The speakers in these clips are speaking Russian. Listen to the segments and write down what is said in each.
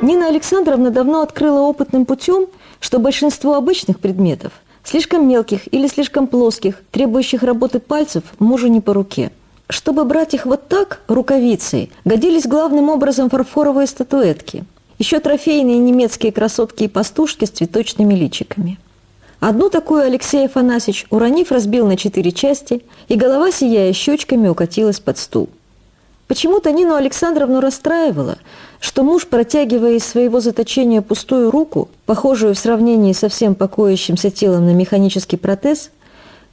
Нина Александровна давно открыла опытным путем, что большинство обычных предметов, слишком мелких или слишком плоских, требующих работы пальцев, мужу не по руке. Чтобы брать их вот так, рукавицей, годились главным образом фарфоровые статуэтки. Еще трофейные немецкие красотки и пастушки с цветочными личиками. Одну такую Алексей Афанасьевич, уронив, разбил на четыре части, и голова, сияя щечками, укатилась под стул. Почему-то Нину Александровну расстраивало, что муж, протягивая из своего заточения пустую руку, похожую в сравнении со всем покоящимся телом на механический протез,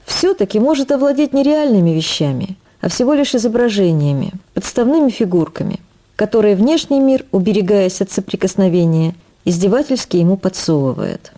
все-таки может овладеть не реальными вещами, а всего лишь изображениями, подставными фигурками, которые внешний мир, уберегаясь от соприкосновения, издевательски ему подсовывает.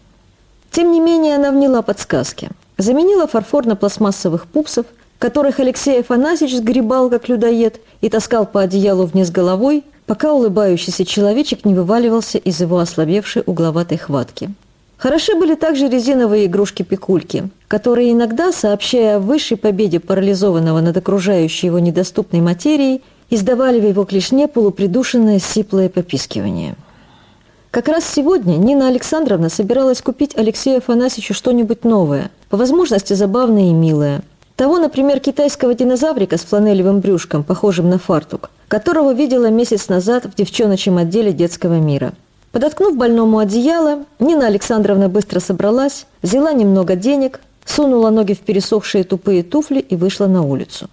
Тем не менее, она вняла подсказки. Заменила фарфор на пластмассовых пупсов, которых Алексей Афанасьевич сгребал, как людоед, и таскал по одеялу вниз головой, пока улыбающийся человечек не вываливался из его ослабевшей угловатой хватки. Хороши были также резиновые игрушки-пикульки, которые иногда, сообщая о высшей победе парализованного над окружающей его недоступной материей, издавали в его клешне полупридушенное сиплое попискивание. Как раз сегодня Нина Александровна собиралась купить Алексею Афанасьевичу что-нибудь новое, по возможности забавное и милое – того, например, китайского динозаврика с фланелевым брюшком, похожим на фартук, которого видела месяц назад в девчоночьем отделе детского мира. Подоткнув больному одеяло, Нина Александровна быстро собралась, взяла немного денег, сунула ноги в пересохшие тупые туфли и вышла на улицу.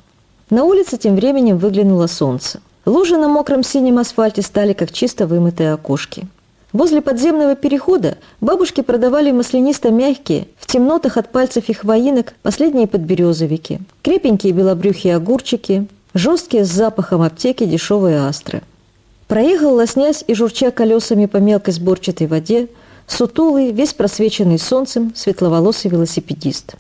На улице тем временем выглянуло солнце. Лужи на мокром синем асфальте стали как чисто вымытые окошки. Возле подземного перехода бабушки продавали маслянисто-мягкие, в темнотах от пальцев их воинок, последние подберезовики, крепенькие белобрюхие огурчики, жесткие с запахом аптеки дешевые астры. Проехал, лоснясь и журча колесами по мелкой сборчатой воде, сутулый, весь просвеченный солнцем, светловолосый велосипедист.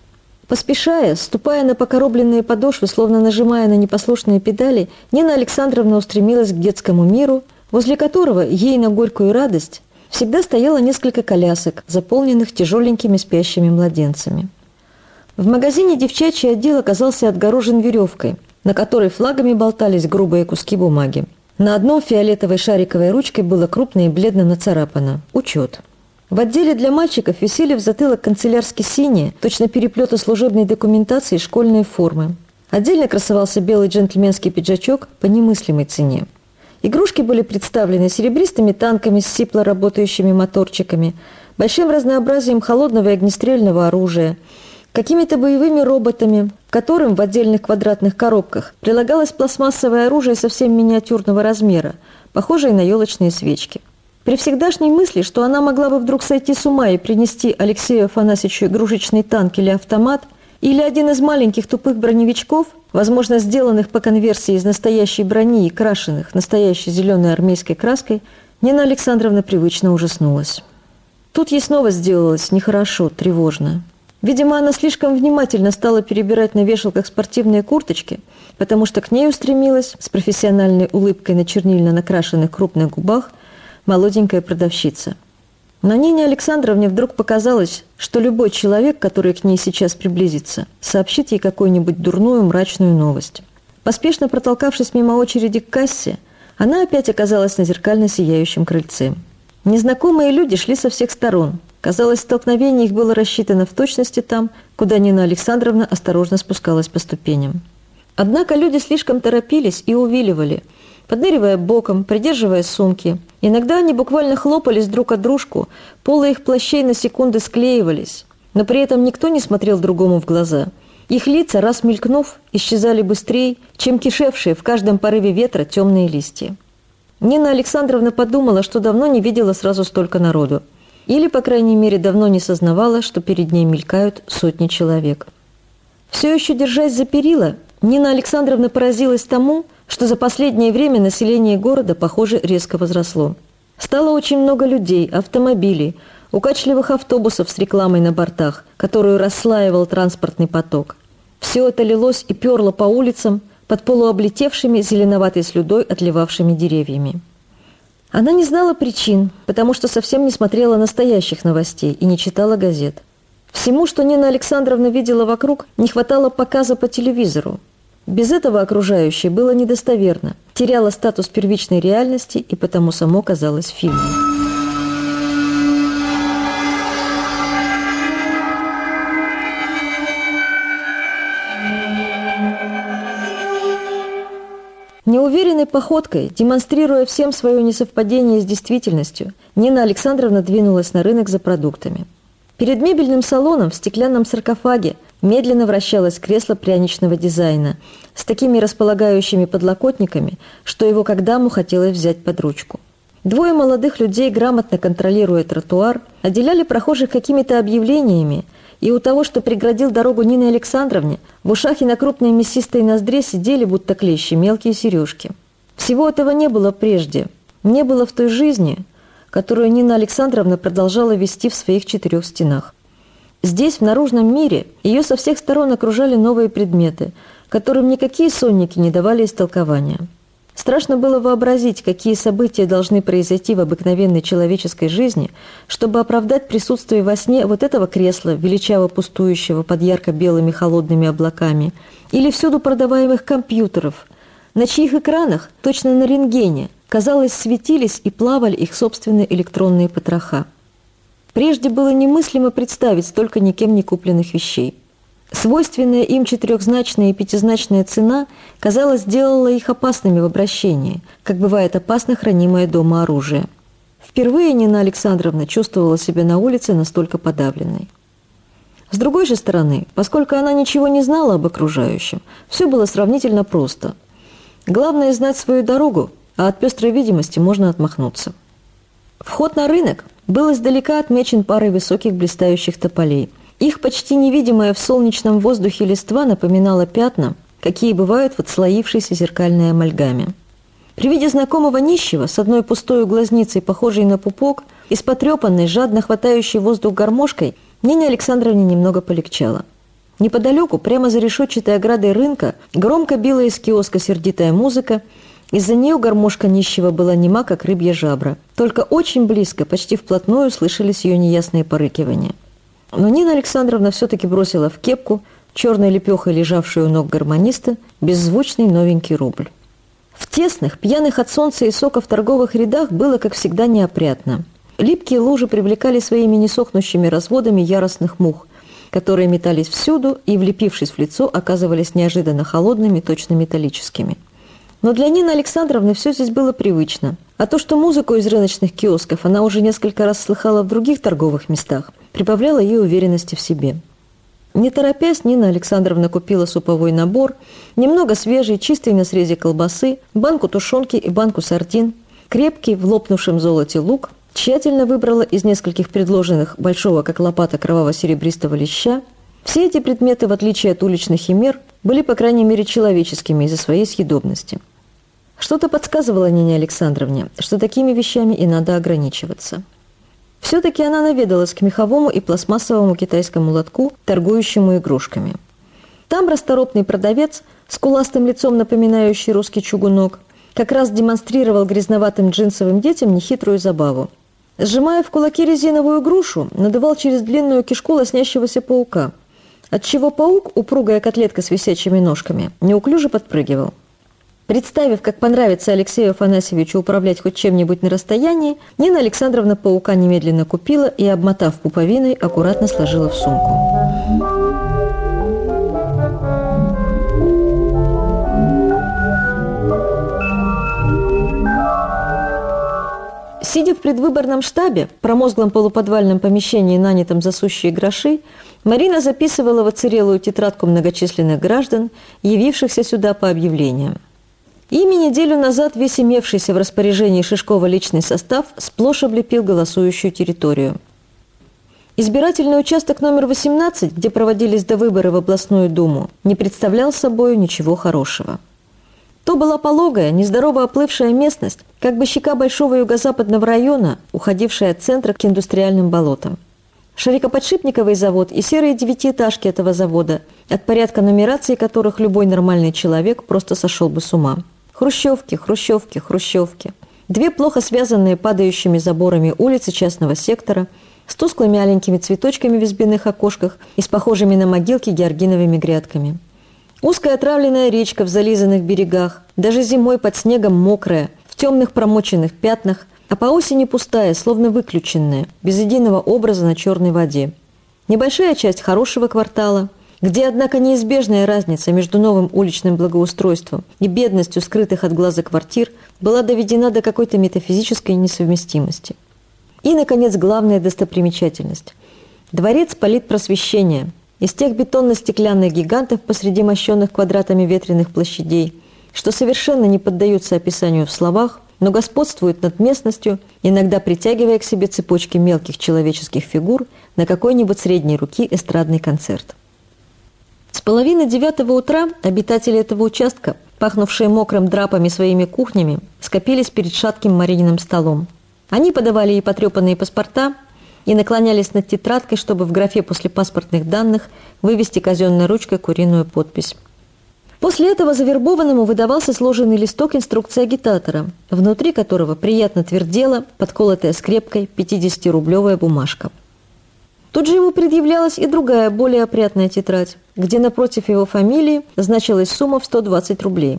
Поспешая, ступая на покоробленные подошвы, словно нажимая на непослушные педали, Нина Александровна устремилась к детскому миру, возле которого ей на горькую радость всегда стояло несколько колясок, заполненных тяжеленькими спящими младенцами. В магазине девчачий отдел оказался отгорожен веревкой, на которой флагами болтались грубые куски бумаги. На одном фиолетовой шариковой ручкой было крупно и бледно нацарапано «Учет». В отделе для мальчиков висели в затылок канцелярски синие, точно переплеты служебной документации и школьные формы. Отдельно красовался белый джентльменский пиджачок по немыслимой цене. Игрушки были представлены серебристыми танками с сипло работающими моторчиками, большим разнообразием холодного и огнестрельного оружия, какими-то боевыми роботами, которым в отдельных квадратных коробках прилагалось пластмассовое оружие совсем миниатюрного размера, похожее на елочные свечки. При всегдашней мысли, что она могла бы вдруг сойти с ума и принести Алексею Афанасьевичу игрушечный танк или автомат, или один из маленьких тупых броневичков – возможно, сделанных по конверсии из настоящей брони и крашенных настоящей зеленой армейской краской, Нина Александровна привычно ужаснулась. Тут ей снова сделалось нехорошо, тревожно. Видимо, она слишком внимательно стала перебирать на вешалках спортивные курточки, потому что к ней устремилась с профессиональной улыбкой на чернильно накрашенных крупных губах молоденькая продавщица – но Нине Александровне вдруг показалось, что любой человек, который к ней сейчас приблизится, сообщит ей какую-нибудь дурную мрачную новость. Поспешно протолкавшись мимо очереди к кассе, она опять оказалась на зеркально сияющем крыльце. Незнакомые люди шли со всех сторон. Казалось, столкновение их было рассчитано в точности там, куда Нина Александровна осторожно спускалась по ступеням. Однако люди слишком торопились и увиливали – подныривая боком, придерживая сумки. Иногда они буквально хлопались друг от дружку, полы их плащей на секунды склеивались, но при этом никто не смотрел другому в глаза. Их лица, раз мелькнув, исчезали быстрее, чем кишевшие в каждом порыве ветра темные листья. Нина Александровна подумала, что давно не видела сразу столько народу. Или, по крайней мере, давно не сознавала, что перед ней мелькают сотни человек. Все еще держась за перила, Нина Александровна поразилась тому, что за последнее время население города, похоже, резко возросло. Стало очень много людей, автомобилей, укачливых автобусов с рекламой на бортах, которую расслаивал транспортный поток. Все это лилось и перло по улицам под полуоблетевшими зеленоватой слюдой отливавшими деревьями. Она не знала причин, потому что совсем не смотрела настоящих новостей и не читала газет. Всему, что Нина Александровна видела вокруг, не хватало показа по телевизору. Без этого окружающее было недостоверно, теряло статус первичной реальности и потому само казалось фильмом. Неуверенной походкой, демонстрируя всем свое несовпадение с действительностью, Нина Александровна двинулась на рынок за продуктами. Перед мебельным салоном в стеклянном саркофаге медленно вращалось кресло пряничного дизайна с такими располагающими подлокотниками, что его когда-му хотелось взять под ручку. Двое молодых людей, грамотно контролируя тротуар, отделяли прохожих какими-то объявлениями и у того, что преградил дорогу Нине Александровне, в ушах и на крупной мясистой ноздре сидели, будто клещи, мелкие сережки. Всего этого не было прежде. Не было в той жизни, которую Нина Александровна продолжала вести в своих четырех стенах. Здесь, в наружном мире, ее со всех сторон окружали новые предметы, которым никакие сонники не давали истолкования. Страшно было вообразить, какие события должны произойти в обыкновенной человеческой жизни, чтобы оправдать присутствие во сне вот этого кресла, величаво пустующего под ярко-белыми холодными облаками, или всюду продаваемых компьютеров, на чьих экранах, точно на рентгене, казалось, светились и плавали их собственные электронные потроха. Прежде было немыслимо представить столько никем не купленных вещей. Свойственная им четырехзначная и пятизначная цена, казалось, сделала их опасными в обращении, как бывает опасно хранимое дома оружие. Впервые Нина Александровна чувствовала себя на улице настолько подавленной. С другой же стороны, поскольку она ничего не знала об окружающем, все было сравнительно просто. Главное – знать свою дорогу, а от пестрой видимости можно отмахнуться. Вход на рынок был издалека отмечен парой высоких блистающих тополей – их почти невидимая в солнечном воздухе листва напоминала пятна, какие бывают в отслоившейся зеркальной амальгаме. При виде знакомого нищего с одной пустой глазницей, похожей на пупок, и с потрепанной, жадно хватающей воздух гармошкой, Нине Александровне немного полегчало. Неподалеку, прямо за решетчатой оградой рынка, громко била из киоска сердитая музыка, из-за нее гармошка нищего была нема, как рыбья жабра. Только очень близко, почти вплотную, слышались ее неясные порыкивания. Но Нина Александровна все-таки бросила в кепку, черной лепехой лежавшую у ног гармониста, беззвучный новенький рубль. В тесных, пьяных от солнца и сока в торговых рядах было, как всегда, неопрятно. Липкие лужи привлекали своими несохнущими разводами яростных мух, которые метались всюду и, влепившись в лицо, оказывались неожиданно холодными, точно металлическими. Но для Нины Александровны все здесь было привычно. А то, что музыку из рыночных киосков она уже несколько раз слыхала в других торговых местах, прибавляло ей уверенности в себе. Не торопясь, Нина Александровна купила суповой набор, немного свежей, чистой на срезе колбасы, банку тушенки и банку сардин, крепкий в лопнувшем золоте лук, тщательно выбрала из нескольких предложенных большого, как лопата, кроваво-серебристого леща. Все эти предметы, в отличие от уличных химер, были, по крайней мере, человеческими из-за своей съедобности – что-то подсказывало Нине Александровне, что такими вещами и надо ограничиваться. Все-таки она наведалась к меховому и пластмассовому китайскому лотку, торгующему игрушками. Там расторопный продавец, с куластым лицом напоминающий русский чугунок, как раз демонстрировал грязноватым джинсовым детям нехитрую забаву. Сжимая в кулаки резиновую грушу, надувал через длинную кишку лоснящегося паука, отчего паук, упругая котлетка с висячими ножками, неуклюже подпрыгивал. Представив, как понравится Алексею Афанасьевичу управлять хоть чем-нибудь на расстоянии, Нина Александровна паука немедленно купила и, обмотав пуповиной, аккуратно сложила в сумку. Сидя в предвыборном штабе, промозглом полуподвальном помещении, нанятом за сущие гроши, Марина записывала в оцерелую тетрадку многочисленных граждан, явившихся сюда по объявлениям. Ими неделю назад весь имевшийся в распоряжении Шишкова личный состав сплошь облепил голосующую территорию. Избирательный участок номер 18, где проводились до выборы в областную думу, не представлял собой ничего хорошего. То была пологая, нездорово оплывшая местность, как бы щека большого юго-западного района, уходившая от центра к индустриальным болотам. Шарикоподшипниковый завод и серые девятиэтажки этого завода, от порядка нумерации которых любой нормальный человек просто сошел бы с ума. Хрущевки, хрущевки, хрущевки. Две плохо связанные падающими заборами улицы частного сектора с тусклыми маленькими цветочками в избиных окошках и с похожими на могилки георгиновыми грядками. Узкая отравленная речка в зализанных берегах, даже зимой под снегом мокрая, в темных промоченных пятнах, а по осени пустая, словно выключенная, без единого образа на черной воде. Небольшая часть хорошего квартала, где, однако, неизбежная разница между новым уличным благоустройством и бедностью скрытых от глаза квартир была доведена до какой-то метафизической несовместимости. И, наконец, главная достопримечательность – дворец политпросвещения из тех бетонно-стеклянных гигантов посреди мощенных квадратами ветреных площадей, что совершенно не поддаются описанию в словах, но господствует над местностью, иногда притягивая к себе цепочки мелких человеческих фигур на какой-нибудь средней руки эстрадный концерт. С половины девятого утра обитатели этого участка, пахнувшие мокрым драпами своими кухнями, скопились перед шатким Марининым столом. Они подавали ей потрепанные паспорта и наклонялись над тетрадкой, чтобы в графе после паспортных данных вывести казенной ручкой куриную подпись. После этого завербованному выдавался сложенный листок инструкции агитатора, внутри которого приятно твердела подколотая скрепкой 50-рублевая бумажка. Тут же ему предъявлялась и другая, более опрятная тетрадь, где напротив его фамилии значилась сумма в 120 рублей.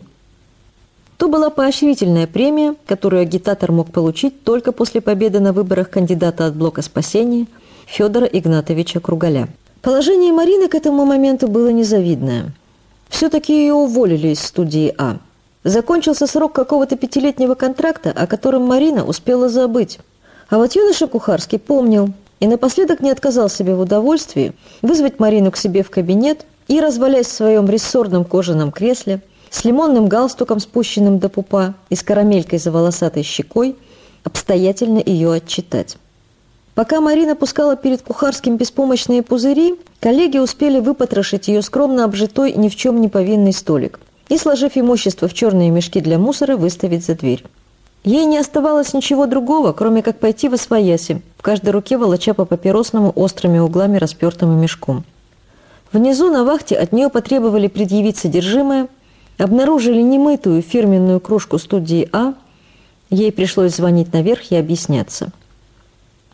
То была поощрительная премия, которую агитатор мог получить только после победы на выборах кандидата от блока спасения Федора Игнатовича Кругаля. Положение Марины к этому моменту было незавидное – все-таки ее уволили из студии А. Закончился срок какого-то пятилетнего контракта, о котором Марина успела забыть. А вот юноша Кухарский помнил и напоследок не отказал себе в удовольствии вызвать Марину к себе в кабинет и, развалясь в своем рессорном кожаном кресле, с лимонным галстуком, спущенным до пупа и с карамелькой за волосатой щекой, обстоятельно ее отчитать. Пока Марина пускала перед Кухарским беспомощные пузыри, коллеги успели выпотрошить ее скромно обжитой ни в чем не повинный столик и, сложив имущество в черные мешки для мусора, выставить за дверь. Ей не оставалось ничего другого, кроме как пойти в освояси, в каждой руке волоча по папиросному острыми углами распертому мешком. Внизу на вахте от нее потребовали предъявить содержимое, обнаружили немытую фирменную кружку студии А, ей пришлось звонить наверх и объясняться –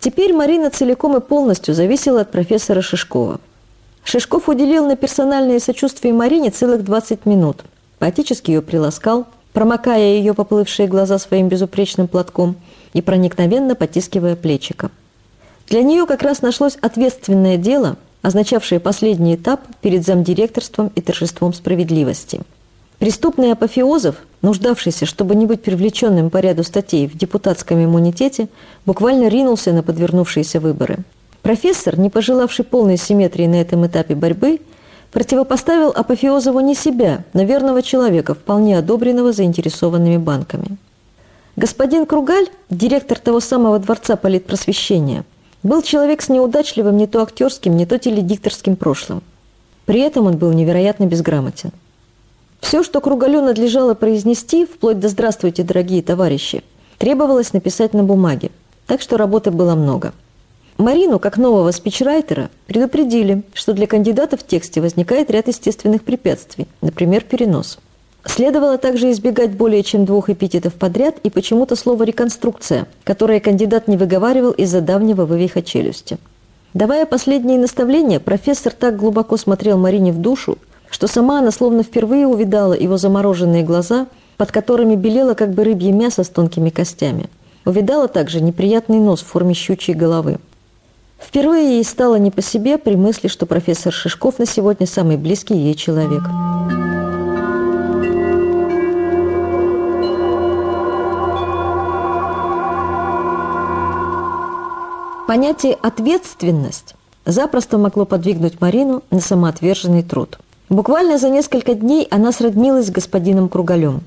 Теперь Марина целиком и полностью зависела от профессора Шишкова. Шишков уделил на персональное сочувствие Марине целых 20 минут. Поэтически ее приласкал, промокая ее поплывшие глаза своим безупречным платком и проникновенно потискивая плечика. Для нее как раз нашлось ответственное дело, означавшее последний этап перед замдиректорством и торжеством справедливости – Преступный апофеозов, нуждавшийся, чтобы не быть привлеченным по ряду статей в депутатском иммунитете, буквально ринулся на подвернувшиеся выборы. Профессор, не пожелавший полной симметрии на этом этапе борьбы, противопоставил апофеозову не себя, но верного человека, вполне одобренного заинтересованными банками. Господин Кругаль, директор того самого Дворца политпросвещения, был человек с неудачливым не то актерским, не то теледикторским прошлым. При этом он был невероятно безграмотен. Все, что Кругалю надлежало произнести, вплоть до «Здравствуйте, дорогие товарищи», требовалось написать на бумаге, так что работы было много. Марину, как нового спичрайтера, предупредили, что для кандидата в тексте возникает ряд естественных препятствий, например, перенос. Следовало также избегать более чем двух эпитетов подряд и почему-то слово «реконструкция», которое кандидат не выговаривал из-за давнего вывиха челюсти. Давая последние наставления, профессор так глубоко смотрел Марине в душу, что сама она словно впервые увидала его замороженные глаза, под которыми белело как бы рыбье мясо с тонкими костями. Увидала также неприятный нос в форме щучьей головы. Впервые ей стало не по себе при мысли, что профессор Шишков на сегодня самый близкий ей человек. Понятие «ответственность» запросто могло подвигнуть Марину на самоотверженный труд – Буквально за несколько дней она сроднилась с господином Кругалем.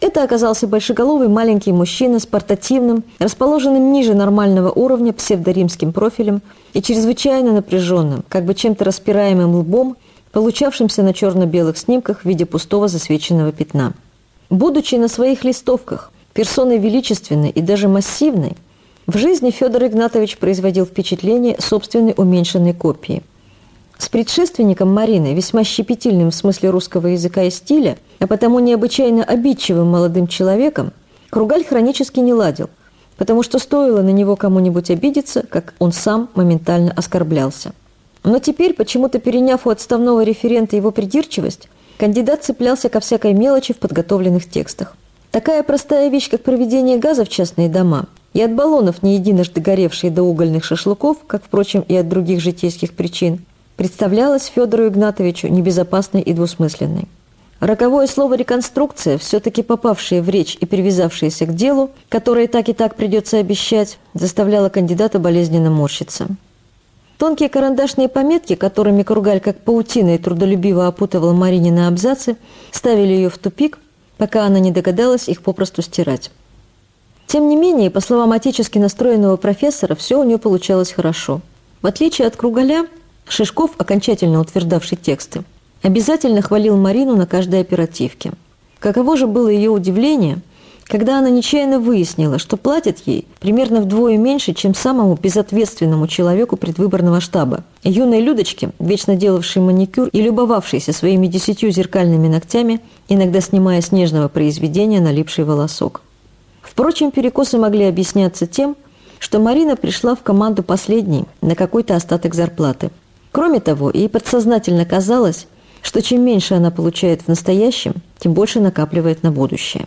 Это оказался большеголовый маленький мужчина с портативным, расположенным ниже нормального уровня псевдоримским профилем и чрезвычайно напряженным, как бы чем-то распираемым лбом, получавшимся на черно-белых снимках в виде пустого засвеченного пятна. Будучи на своих листовках персоной величественной и даже массивной, в жизни Федор Игнатович производил впечатление собственной уменьшенной копии – с предшественником Марины, весьма щепетильным в смысле русского языка и стиля, а потому необычайно обидчивым молодым человеком, Кругаль хронически не ладил, потому что стоило на него кому-нибудь обидеться, как он сам моментально оскорблялся. Но теперь, почему-то переняв у отставного референта его придирчивость, кандидат цеплялся ко всякой мелочи в подготовленных текстах. Такая простая вещь, как проведение газа в частные дома, и от баллонов, не единожды горевшие до угольных шашлыков, как, впрочем, и от других житейских причин, представлялась Федору Игнатовичу небезопасной и двусмысленной. Роковое слово «реконструкция», все-таки попавшее в речь и привязавшееся к делу, которое так и так придется обещать, заставляло кандидата болезненно морщиться. Тонкие карандашные пометки, которыми Кругаль как паутиной трудолюбиво опутывал Марине на абзацы, ставили ее в тупик, пока она не догадалась их попросту стирать. Тем не менее, по словам отечески настроенного профессора, все у нее получалось хорошо. В отличие от Кругаля, Шишков, окончательно утверждавший тексты, обязательно хвалил Марину на каждой оперативке. Каково же было ее удивление, когда она нечаянно выяснила, что платят ей примерно вдвое меньше, чем самому безответственному человеку предвыборного штаба. Юной Людочке, вечно делавшей маникюр и любовавшейся своими десятью зеркальными ногтями, иногда снимая с нежного произведения налипший волосок. Впрочем, перекосы могли объясняться тем, что Марина пришла в команду последней на какой-то остаток зарплаты. Кроме того, ей подсознательно казалось, что чем меньше она получает в настоящем, тем больше накапливает на будущее.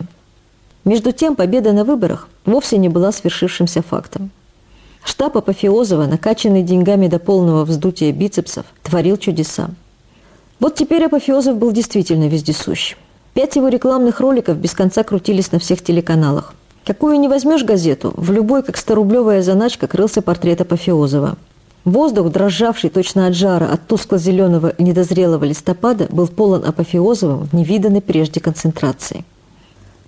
Между тем, победа на выборах вовсе не была свершившимся фактом. Штаб Апофеозова, накачанный деньгами до полного вздутия бицепсов, творил чудеса. Вот теперь Апофеозов был действительно вездесущ. Пять его рекламных роликов без конца крутились на всех телеканалах. Какую не возьмешь газету, в любой, как 100-рублевая заначка, крылся портрет Апофеозова. Воздух, дрожавший точно от жара, от тускло-зеленого недозрелого листопада, был полон Апофеозовым в невиданной прежде концентрации.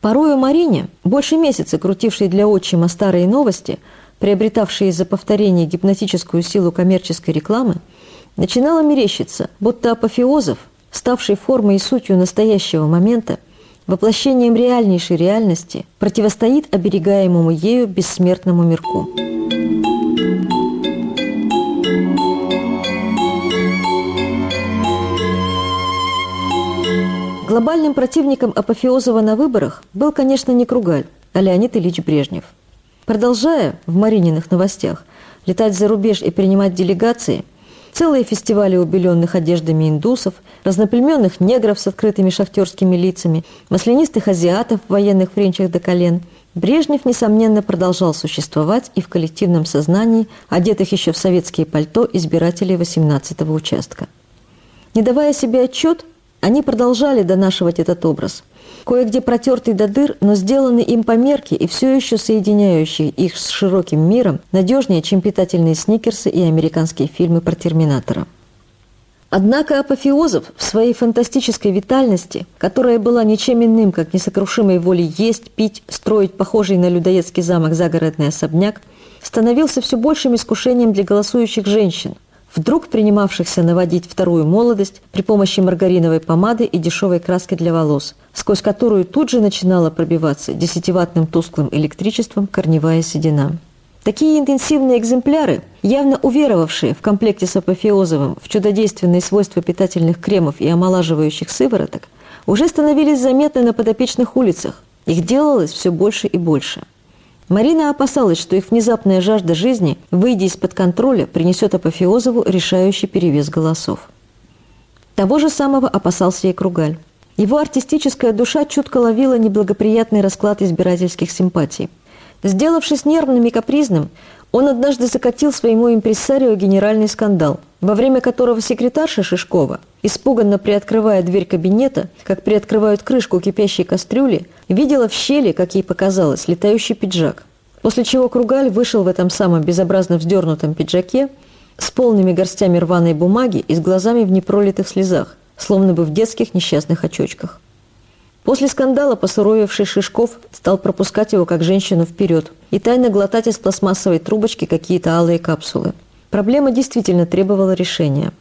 Порою Марине, больше месяца крутившей для отчима старые новости, приобретавшие из-за повторения гипнотическую силу коммерческой рекламы, начинало мерещиться, будто апофеозов, ставший формой и сутью настоящего момента, воплощением реальнейшей реальности, противостоит оберегаемому ею бессмертному мирку. Глобальным противником Апофеозова на выборах был, конечно, не Кругаль, а Леонид Ильич Брежнев. Продолжая в Марининых новостях летать за рубеж и принимать делегации, целые фестивали убеленных одеждами индусов, разноплеменных негров с открытыми шахтерскими лицами, маслянистых азиатов в военных френчах до колен, Брежнев, несомненно, продолжал существовать и в коллективном сознании, одетых еще в советские пальто избирателей 18-го участка. Не давая себе отчет, они продолжали донашивать этот образ. Кое-где протертый до дыр, но сделанный им по мерке и все еще соединяющий их с широким миром, надежнее, чем питательные сникерсы и американские фильмы про Терминатора. Однако Апофеозов в своей фантастической витальности, которая была ничем иным, как несокрушимой волей есть, пить, строить похожий на людоедский замок загородный особняк, становился все большим искушением для голосующих женщин – вдруг принимавшихся наводить вторую молодость при помощи маргариновой помады и дешевой краски для волос, сквозь которую тут же начинала пробиваться десятиваттным тусклым электричеством корневая седина. Такие интенсивные экземпляры, явно уверовавшие в комплекте с апофеозовым в чудодейственные свойства питательных кремов и омолаживающих сывороток, уже становились заметны на подопечных улицах. Их делалось все больше и больше – Марина опасалась, что их внезапная жажда жизни, выйдя из-под контроля, принесет Апофеозову решающий перевес голосов. Того же самого опасался и Кругаль. Его артистическая душа чутко ловила неблагоприятный расклад избирательских симпатий. Сделавшись нервным и капризным, он однажды закатил своему импрессарио генеральный скандал, во время которого секретарша Шишкова, испуганно приоткрывая дверь кабинета, как приоткрывают крышку кипящей кастрюли, видела в щели, как ей показалось, летающий пиджак. После чего Кругаль вышел в этом самом безобразно вздернутом пиджаке с полными горстями рваной бумаги и с глазами в непролитых слезах, словно бы в детских несчастных очочках. После скандала посуровевший Шишков стал пропускать его как женщину вперед и тайно глотать из пластмассовой трубочки какие-то алые капсулы. Проблема действительно требовала решения.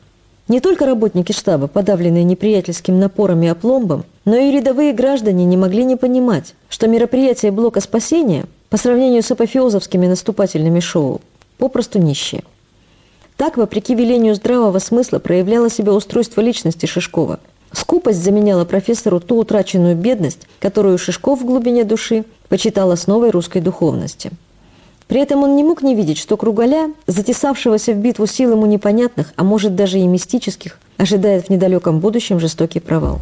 Не только работники штаба, подавленные неприятельским напором и опломбом, но и рядовые граждане не могли не понимать, что мероприятие блока спасения по сравнению с апофеозовскими наступательными шоу попросту нищие. Так, вопреки велению здравого смысла, проявляло себя устройство личности Шишкова. Скупость заменяла профессору ту утраченную бедность, которую Шишков в глубине души почитал основой русской духовности. При этом он не мог не видеть, что Кругаля, затесавшегося в битву сил ему непонятных, а может даже и мистических, ожидает в недалеком будущем жестокий провал.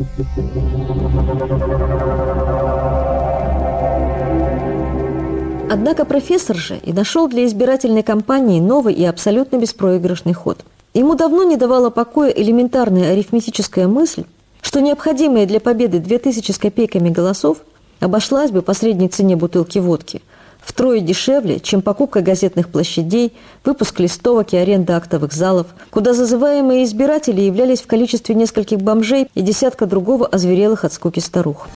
Однако профессор же и нашел для избирательной кампании новый и абсолютно беспроигрышный ход. Ему давно не давала покоя элементарная арифметическая мысль, что необходимые для победы 2000 с копейками голосов обошлась бы по средней цене бутылки водки втрое дешевле, чем покупка газетных площадей, выпуск листовок и аренда актовых залов, куда зазываемые избиратели являлись в количестве нескольких бомжей и десятка другого озверелых от скуки старух.